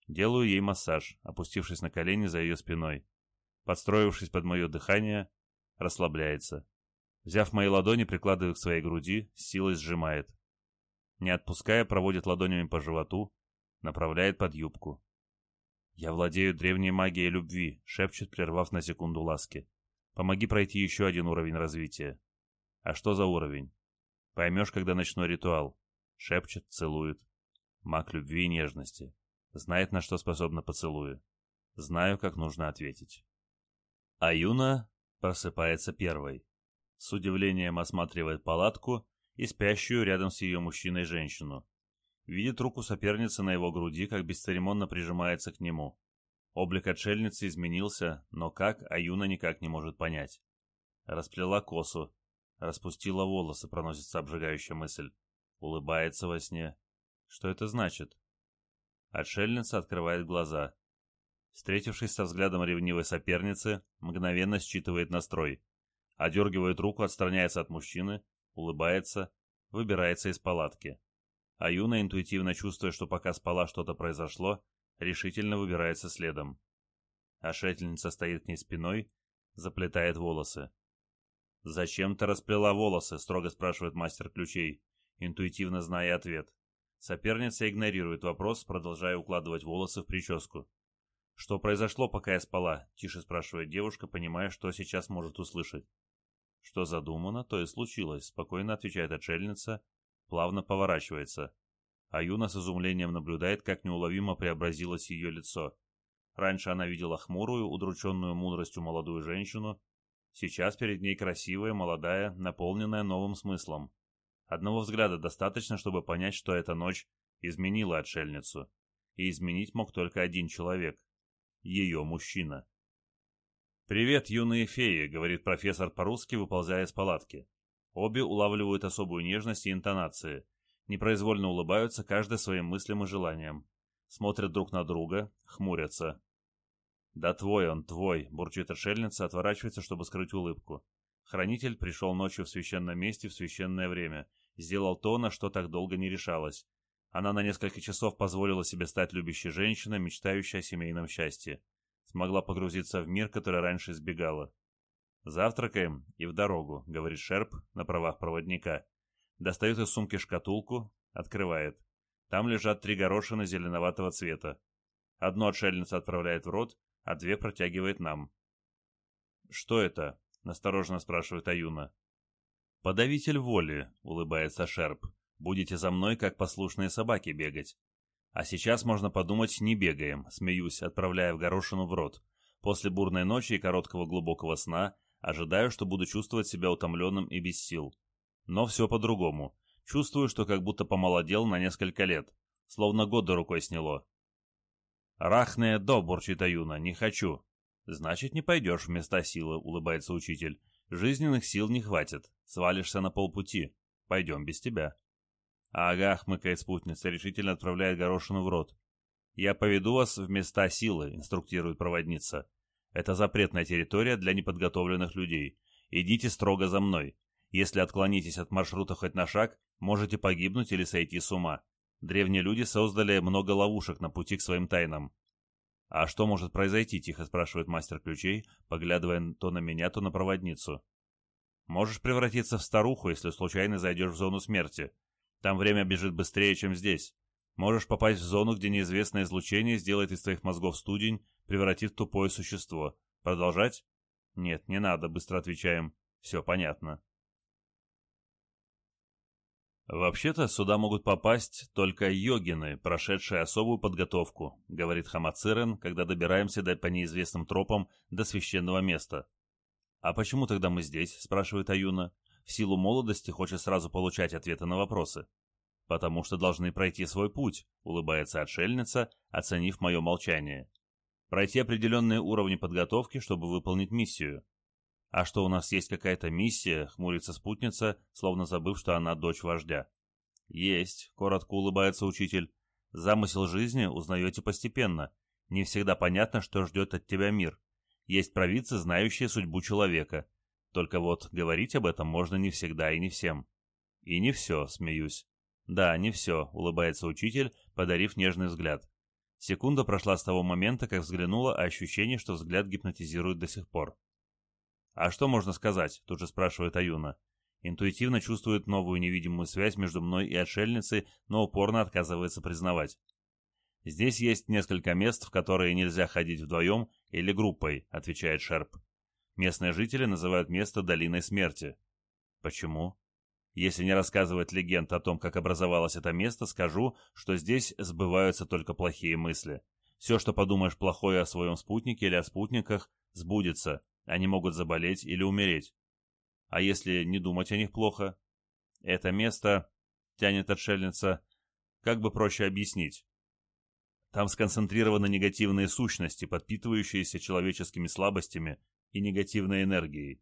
Делаю ей массаж, опустившись на колени за ее спиной. Подстроившись под мое дыхание, расслабляется. Взяв мои ладони, прикладывает к своей груди, силой сжимает. Не отпуская, проводит ладонями по животу, направляет под юбку. «Я владею древней магией любви», — шепчет, прервав на секунду ласки. Помоги пройти еще один уровень развития. А что за уровень? Поймешь, когда ночной ритуал. Шепчет, целует. Маг любви и нежности. Знает, на что способна поцелуя. Знаю, как нужно ответить. А Юна просыпается первой. С удивлением осматривает палатку и спящую рядом с ее мужчиной женщину. Видит руку соперницы на его груди, как бесцеремонно прижимается к нему. Облик отшельницы изменился, но как, Аюна никак не может понять. Расплела косу, распустила волосы, проносится обжигающая мысль. Улыбается во сне. Что это значит? Отшельница открывает глаза. Встретившись со взглядом ревнивой соперницы, мгновенно считывает настрой. Одергивает руку, отстраняется от мужчины, улыбается, выбирается из палатки. Аюна, интуитивно чувствуя, что пока спала что-то произошло, решительно выбирается следом. Ошельница стоит к ней спиной, заплетает волосы. «Зачем ты расплела волосы?» — строго спрашивает мастер ключей, интуитивно зная ответ. Соперница игнорирует вопрос, продолжая укладывать волосы в прическу. «Что произошло, пока я спала?» — тише спрашивает девушка, понимая, что сейчас может услышать. «Что задумано, то и случилось», — спокойно отвечает отшельница, плавно поворачивается а Юна с изумлением наблюдает, как неуловимо преобразилось ее лицо. Раньше она видела хмурую, удрученную мудростью молодую женщину, сейчас перед ней красивая, молодая, наполненная новым смыслом. Одного взгляда достаточно, чтобы понять, что эта ночь изменила отшельницу. И изменить мог только один человек — ее мужчина. «Привет, юные феи», — говорит профессор по-русски, выползая из палатки. Обе улавливают особую нежность и интонации — непроизвольно улыбаются каждый своим мыслям и желаниям. Смотрят друг на друга, хмурятся. «Да твой он, твой!» — бурчит отшельница, отворачивается, чтобы скрыть улыбку. Хранитель пришел ночью в священном месте в священное время, сделал то, на что так долго не решалась. Она на несколько часов позволила себе стать любящей женщиной, мечтающей о семейном счастье. Смогла погрузиться в мир, который раньше избегала. «Завтракаем и в дорогу», — говорит Шерп на правах проводника. Достает из сумки шкатулку, открывает. Там лежат три горошины зеленоватого цвета. Одну отшельница отправляет в рот, а две протягивает нам. «Что это?» — настороженно спрашивает Аюна. «Подавитель воли», — улыбается Шерп. «Будете за мной, как послушные собаки, бегать». «А сейчас, можно подумать, не бегаем», — смеюсь, отправляя в горошину в рот. После бурной ночи и короткого глубокого сна ожидаю, что буду чувствовать себя утомленным и без сил. Но все по-другому. Чувствую, что как будто помолодел на несколько лет. Словно годы рукой сняло. «Рахне до, бурчит Аюна, не хочу». «Значит, не пойдешь в места силы», — улыбается учитель. «Жизненных сил не хватит. Свалишься на полпути. Пойдем без тебя». «Ага», — хмыкает спутница, решительно отправляет горошину в рот. «Я поведу вас в места силы», — инструктирует проводница. «Это запретная территория для неподготовленных людей. Идите строго за мной. Если отклонитесь от маршрута хоть на шаг, можете погибнуть или сойти с ума. Древние люди создали много ловушек на пути к своим тайнам. «А что может произойти?» — тихо спрашивает мастер ключей, поглядывая то на меня, то на проводницу. «Можешь превратиться в старуху, если случайно зайдешь в зону смерти. Там время бежит быстрее, чем здесь. Можешь попасть в зону, где неизвестное излучение сделает из твоих мозгов студень, превратив тупое существо. Продолжать?» «Нет, не надо», — быстро отвечаем. «Все понятно». «Вообще-то сюда могут попасть только йогины, прошедшие особую подготовку», — говорит Хамацирен, когда добираемся до, по неизвестным тропам до священного места. «А почему тогда мы здесь?» — спрашивает Аюна. В силу молодости хочет сразу получать ответы на вопросы. «Потому что должны пройти свой путь», — улыбается отшельница, оценив мое молчание. «Пройти определенные уровни подготовки, чтобы выполнить миссию. «А что, у нас есть какая-то миссия?» — хмурится спутница, словно забыв, что она дочь вождя. «Есть», — коротко улыбается учитель. «Замысел жизни узнаете постепенно. Не всегда понятно, что ждет от тебя мир. Есть провидцы, знающие судьбу человека. Только вот говорить об этом можно не всегда и не всем». «И не все», — смеюсь. «Да, не все», — улыбается учитель, подарив нежный взгляд. Секунда прошла с того момента, как взглянула, а ощущение, что взгляд гипнотизирует до сих пор. «А что можно сказать?» — тут же спрашивает Аюна. Интуитивно чувствует новую невидимую связь между мной и отшельницей, но упорно отказывается признавать. «Здесь есть несколько мест, в которые нельзя ходить вдвоем или группой», — отвечает Шерп. Местные жители называют место Долиной Смерти. Почему? Если не рассказывать легенд о том, как образовалось это место, скажу, что здесь сбываются только плохие мысли. Все, что подумаешь плохое о своем спутнике или о спутниках, сбудется, они могут заболеть или умереть. А если не думать о них плохо? Это место, тянет отшельница, как бы проще объяснить. Там сконцентрированы негативные сущности, подпитывающиеся человеческими слабостями и негативной энергией.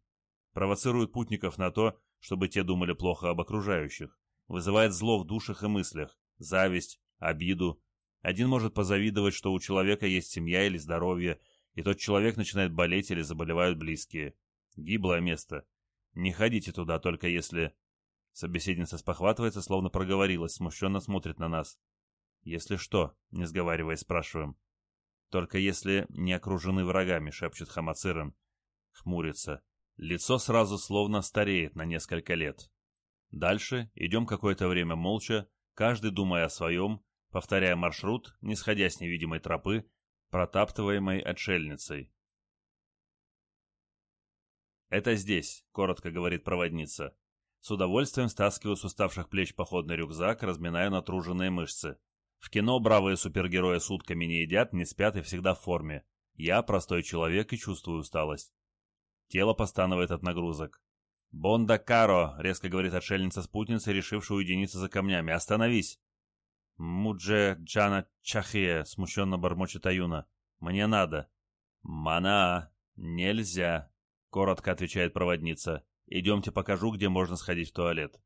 Провоцируют путников на то, чтобы те думали плохо об окружающих. Вызывает зло в душах и мыслях, зависть, обиду. Один может позавидовать, что у человека есть семья или здоровье, и тот человек начинает болеть или заболевают близкие. Гиблое место. Не ходите туда, только если... Собеседница спохватывается, словно проговорилась, смущенно смотрит на нас. «Если что?» — не сговариваясь, спрашиваем. «Только если не окружены врагами», — шепчет Хамациран. Хмурится. Лицо сразу словно стареет на несколько лет. Дальше идем какое-то время молча, каждый думая о своем, повторяя маршрут, не сходя с невидимой тропы, протаптываемой отшельницей. «Это здесь», — коротко говорит проводница. С удовольствием стаскиваю с уставших плеч походный рюкзак, разминаю натруженные мышцы. В кино бравые супергерои сутками не едят, не спят и всегда в форме. Я простой человек и чувствую усталость. Тело постанывает от нагрузок. «Бонда Каро!» — резко говорит отшельница-спутница, решившая уединиться за камнями. «Остановись!» «Мудже Джана Чахия», — смущенно бормочет Аюна. «Мне надо». «Мана, нельзя», — коротко отвечает проводница. «Идемте покажу, где можно сходить в туалет».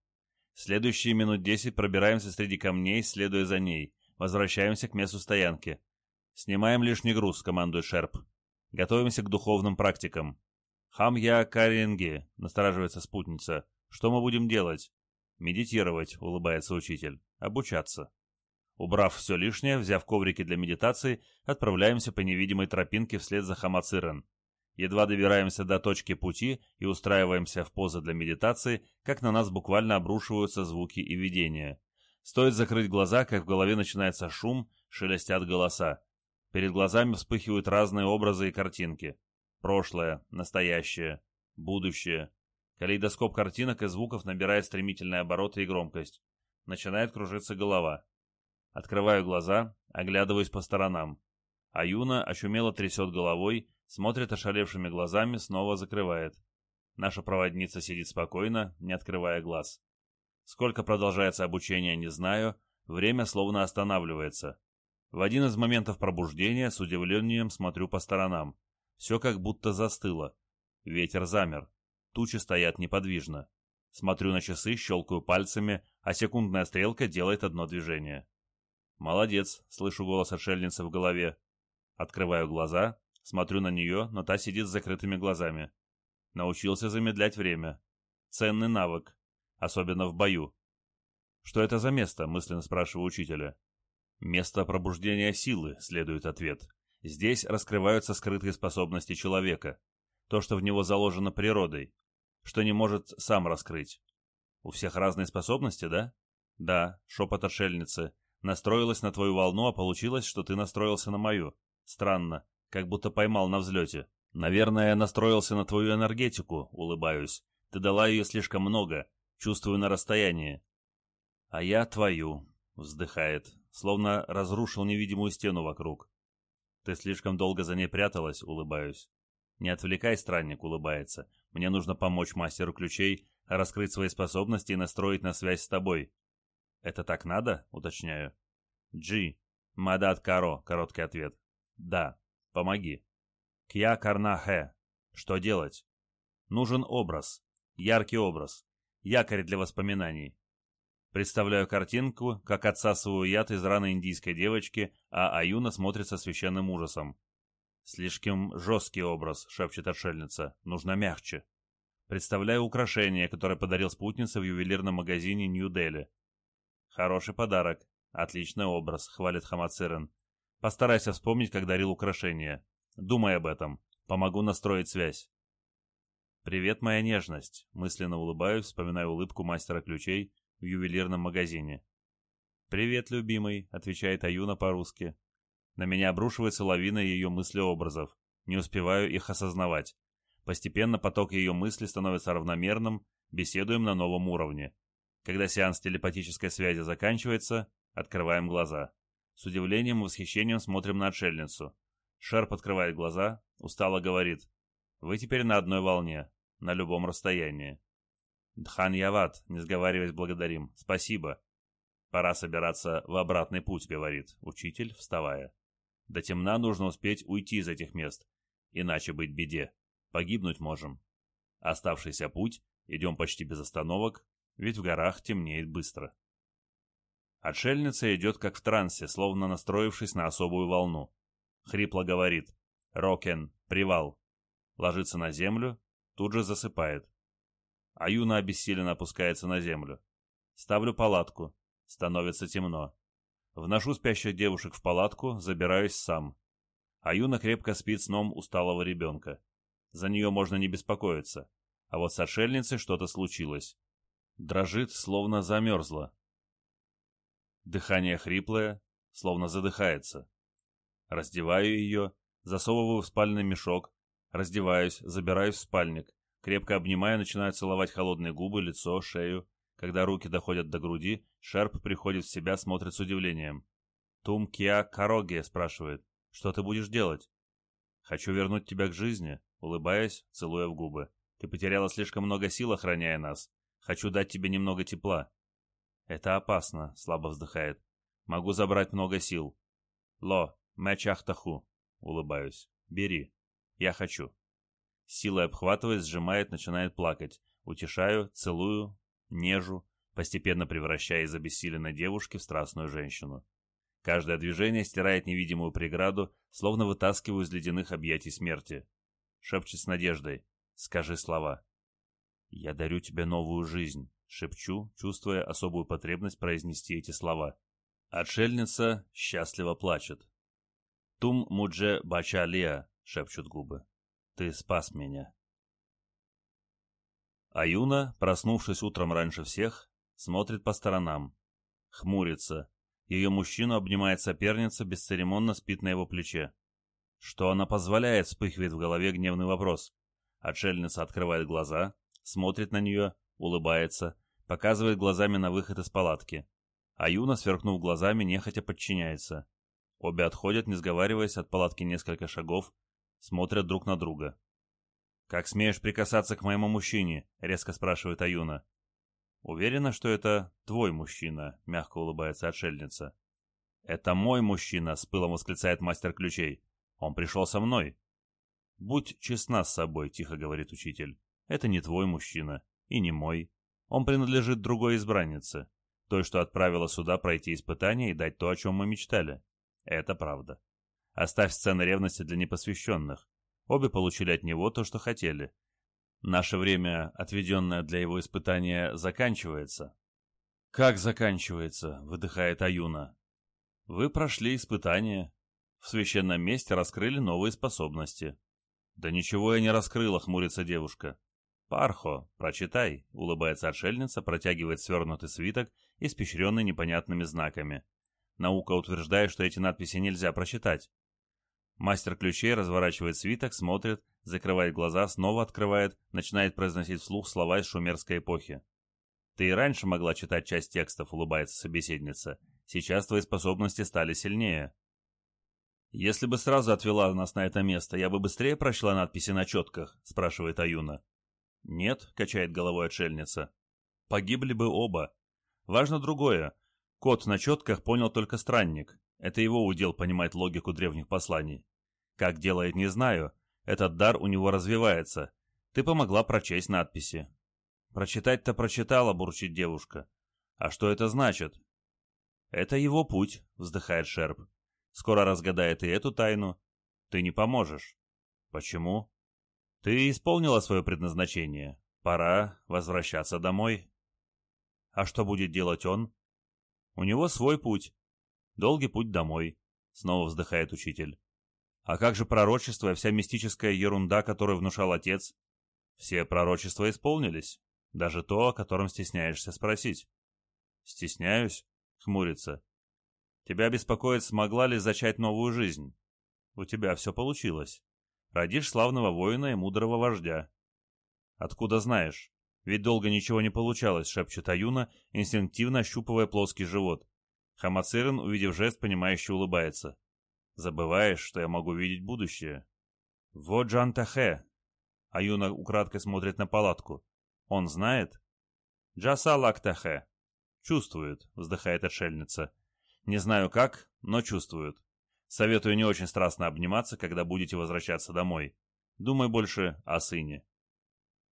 Следующие минут десять пробираемся среди камней, следуя за ней. Возвращаемся к месту стоянки. «Снимаем лишний груз», — командует Шерп. «Готовимся к духовным практикам». «Хамья Каренги», — настораживается спутница. «Что мы будем делать?» «Медитировать», — улыбается учитель. «Обучаться». Убрав все лишнее, взяв коврики для медитации, отправляемся по невидимой тропинке вслед за Хамацирен. Едва добираемся до точки пути и устраиваемся в позы для медитации, как на нас буквально обрушиваются звуки и видения. Стоит закрыть глаза, как в голове начинается шум, шелестят голоса. Перед глазами вспыхивают разные образы и картинки. Прошлое, настоящее, будущее. Калейдоскоп картинок и звуков набирает стремительные обороты и громкость. Начинает кружиться голова. Открываю глаза, оглядываюсь по сторонам. А Юна очумело трясет головой, смотрит ошалевшими глазами, снова закрывает. Наша проводница сидит спокойно, не открывая глаз. Сколько продолжается обучение, не знаю, время словно останавливается. В один из моментов пробуждения с удивлением смотрю по сторонам. Все как будто застыло. Ветер замер. Тучи стоят неподвижно. Смотрю на часы, щелкаю пальцами, а секундная стрелка делает одно движение. «Молодец», — слышу голос отшельницы в голове. Открываю глаза, смотрю на нее, но та сидит с закрытыми глазами. Научился замедлять время. Ценный навык, особенно в бою. «Что это за место?» — мысленно спрашиваю учителя. «Место пробуждения силы», — следует ответ. «Здесь раскрываются скрытые способности человека. То, что в него заложено природой. Что не может сам раскрыть. У всех разные способности, да?» «Да», — шепот отшельницы. Настроилась на твою волну, а получилось, что ты настроился на мою. Странно, как будто поймал на взлете. Наверное, я настроился на твою энергетику, улыбаюсь. Ты дала ее слишком много, чувствую на расстоянии. «А я твою», — вздыхает, словно разрушил невидимую стену вокруг. «Ты слишком долго за ней пряталась», — улыбаюсь. «Не отвлекай, странник», — улыбается. «Мне нужно помочь мастеру ключей, раскрыть свои способности и настроить на связь с тобой». «Это так надо?» — уточняю. «Джи. Мадат Каро», — короткий ответ. «Да. Помоги». «Кья Карна Что делать?» «Нужен образ. Яркий образ. Якорь для воспоминаний. Представляю картинку, как отсасываю яд из раны индийской девочки, а Аюна смотрит со священным ужасом. «Слишком жесткий образ», — шепчет отшельница. «Нужно мягче». Представляю украшение, которое подарил спутница в ювелирном магазине Нью-Дели. «Хороший подарок. Отличный образ», — хвалит Хамацирен. «Постарайся вспомнить, как дарил украшение. Думай об этом. Помогу настроить связь». «Привет, моя нежность», — мысленно улыбаюсь, вспоминаю улыбку мастера ключей, в ювелирном магазине. «Привет, любимый», — отвечает Аюна по-русски. На меня обрушивается лавина ее мыслеобразов. Не успеваю их осознавать. Постепенно поток ее мыслей становится равномерным, беседуем на новом уровне. Когда сеанс телепатической связи заканчивается, открываем глаза. С удивлением и восхищением смотрим на отшельницу. Шерп открывает глаза, устало говорит. «Вы теперь на одной волне, на любом расстоянии. Дхан Яват, не сговариваясь, благодарим. Спасибо. Пора собираться в обратный путь, говорит учитель, вставая. До темна нужно успеть уйти из этих мест, иначе быть беде. Погибнуть можем. Оставшийся путь идем почти без остановок, ведь в горах темнеет быстро. Отшельница идет как в трансе, словно настроившись на особую волну. Хрипло говорит «Рокен, привал!» Ложится на землю, тут же засыпает. А Юна обессиленно опускается на землю. Ставлю палатку. Становится темно. Вношу спящих девушек в палатку, забираюсь сам. А Юна крепко спит сном усталого ребенка. За нее можно не беспокоиться. А вот с отшельницей что-то случилось. Дрожит, словно замерзла. Дыхание хриплое, словно задыхается. Раздеваю ее, засовываю в спальный мешок, раздеваюсь, забираюсь в спальник. Крепко обнимая, начинаю целовать холодные губы, лицо, шею. Когда руки доходят до груди, Шерп приходит в себя, смотрит с удивлением. «Тум Киа Кароге?» – спрашивает. «Что ты будешь делать?» «Хочу вернуть тебя к жизни», – улыбаясь, целуя в губы. «Ты потеряла слишком много сил, охраняя нас. Хочу дать тебе немного тепла». «Это опасно», – слабо вздыхает. «Могу забрать много сил». «Ло, мэчахтаху», – улыбаюсь. «Бери. Я хочу». Силой обхватывает, сжимает, начинает плакать. Утешаю, целую, нежу, постепенно превращая из обессиленной девушки в страстную женщину. Каждое движение стирает невидимую преграду, словно вытаскиваю из ледяных объятий смерти. Шепчет с надеждой. «Скажи слова». «Я дарю тебе новую жизнь», — шепчу, чувствуя особую потребность произнести эти слова. Отшельница счастливо плачет. «Тум мудже бачалия», — шепчут губы. Ты спас меня. Аюна, проснувшись утром раньше всех, смотрит по сторонам. Хмурится. Ее мужчину обнимает соперница, бесцеремонно спит на его плече. Что она позволяет, вспыхивает в голове гневный вопрос. Отшельница открывает глаза, смотрит на нее, улыбается, показывает глазами на выход из палатки. Аюна, сверкнув глазами, нехотя подчиняется. Обе отходят, не сговариваясь, от палатки несколько шагов, смотрят друг на друга. «Как смеешь прикасаться к моему мужчине?» — резко спрашивает Аюна. «Уверена, что это твой мужчина», — мягко улыбается отшельница. «Это мой мужчина», — с пылом восклицает мастер ключей. «Он пришел со мной». «Будь честна с собой», — тихо говорит учитель. «Это не твой мужчина. И не мой. Он принадлежит другой избраннице. Той, что отправила сюда пройти испытание и дать то, о чем мы мечтали. Это правда. Оставь сцены ревности для непосвященных. Обе получили от него то, что хотели. Наше время, отведенное для его испытания, заканчивается. «Как заканчивается?» — выдыхает Аюна. «Вы прошли испытание. В священном месте раскрыли новые способности». «Да ничего я не раскрыла», — хмурится девушка. «Пархо, прочитай», — улыбается отшельница, протягивает свернутый свиток, испещренный непонятными знаками. Наука утверждает, что эти надписи нельзя прочитать. Мастер ключей разворачивает свиток, смотрит, закрывает глаза, снова открывает, начинает произносить вслух слова из шумерской эпохи. Ты и раньше могла читать часть текстов, улыбается собеседница. Сейчас твои способности стали сильнее. Если бы сразу отвела нас на это место, я бы быстрее прочла надписи на четках, спрашивает Аюна. Нет, качает головой отшельница. Погибли бы оба. Важно другое. Код на четках понял только странник. Это его удел понимать логику древних посланий. Как делает, не знаю. Этот дар у него развивается. Ты помогла прочесть надписи. Прочитать-то прочитала, бурчит девушка. А что это значит? Это его путь, вздыхает Шерп. Скоро разгадает и эту тайну. Ты не поможешь. Почему? Ты исполнила свое предназначение. Пора возвращаться домой. А что будет делать он? У него свой путь. Долгий путь домой. Снова вздыхает учитель. А как же пророчество и вся мистическая ерунда, которую внушал отец? Все пророчества исполнились. Даже то, о котором стесняешься спросить. Стесняюсь? Хмурится. Тебя беспокоит, смогла ли зачать новую жизнь? У тебя все получилось. Родишь славного воина и мудрого вождя. Откуда знаешь? Ведь долго ничего не получалось, шепчет Аюна, инстинктивно ощупывая плоский живот. Хамацирин, увидев жест, понимающе улыбается. Забываешь, что я могу видеть будущее. Вот Джан Тахе. Аюна украдкой смотрит на палатку. Он знает? Джаса Лактахе. Чувствует, вздыхает отшельница. Не знаю как, но чувствует. Советую не очень страстно обниматься, когда будете возвращаться домой. Думай больше о сыне.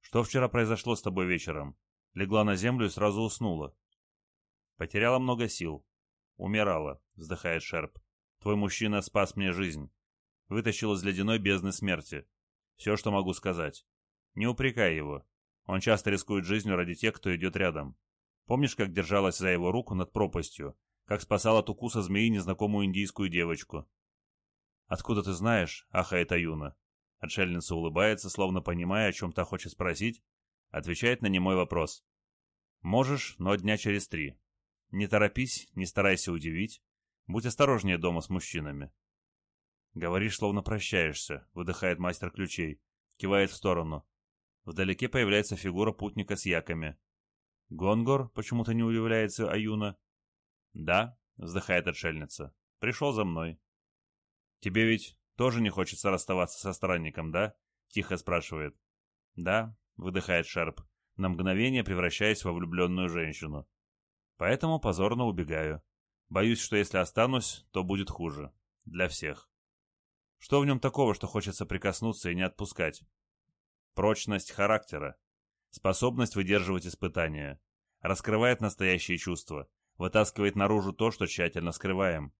Что вчера произошло с тобой вечером? Легла на землю и сразу уснула. Потеряла много сил. Умирала, вздыхает Шерп. Твой мужчина спас мне жизнь. Вытащил из ледяной бездны смерти. Все, что могу сказать. Не упрекай его. Он часто рискует жизнью ради тех, кто идет рядом. Помнишь, как держалась за его руку над пропастью, как спасал от укуса змеи незнакомую индийскую девочку. «Откуда ты знаешь?» — ахает Аюна. Отшельница улыбается, словно понимая, о чем та хочет спросить, отвечает на немой вопрос. «Можешь, но дня через три. Не торопись, не старайся удивить. Будь осторожнее дома с мужчинами». «Говоришь, словно прощаешься», — выдыхает мастер ключей, кивает в сторону. Вдалеке появляется фигура путника с яками. «Гонгор?» — почему-то не удивляется Аюна. «Да», — вздыхает отшельница, — «пришел за мной». «Тебе ведь тоже не хочется расставаться со странником, да?» — тихо спрашивает. «Да», — выдыхает Шарп, на мгновение превращаясь во влюбленную женщину. «Поэтому позорно убегаю. Боюсь, что если останусь, то будет хуже. Для всех». Что в нем такого, что хочется прикоснуться и не отпускать? Прочность характера, способность выдерживать испытания, раскрывает настоящие чувства, вытаскивает наружу то, что тщательно скрываем.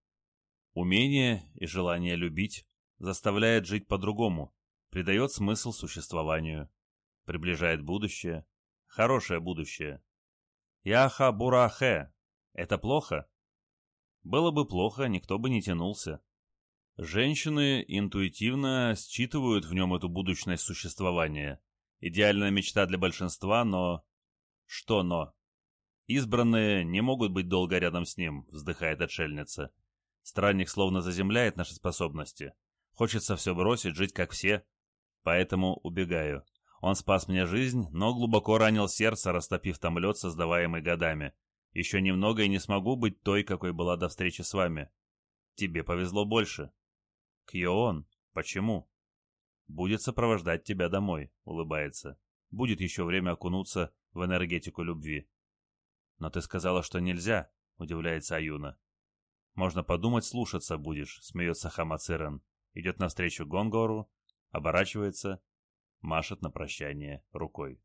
Умение и желание любить заставляет жить по-другому, придает смысл существованию, приближает будущее, хорошее будущее. Яха Бурахе. Это плохо? Было бы плохо, никто бы не тянулся. Женщины интуитивно считывают в нем эту будущность существования. Идеальная мечта для большинства, но... Что но? Избранные не могут быть долго рядом с ним, вздыхает отшельница. Странник словно заземляет наши способности. Хочется все бросить, жить как все. Поэтому убегаю. Он спас мне жизнь, но глубоко ранил сердце, растопив там лед, создаваемый годами. Еще немного и не смогу быть той, какой была до встречи с вами. Тебе повезло больше. Кьоон, почему? Будет сопровождать тебя домой, улыбается. Будет еще время окунуться в энергетику любви. «Но ты сказала, что нельзя», — удивляется Аюна. «Можно подумать, слушаться будешь», — смеется Хамациран. Идет навстречу Гонгору, оборачивается, машет на прощание рукой.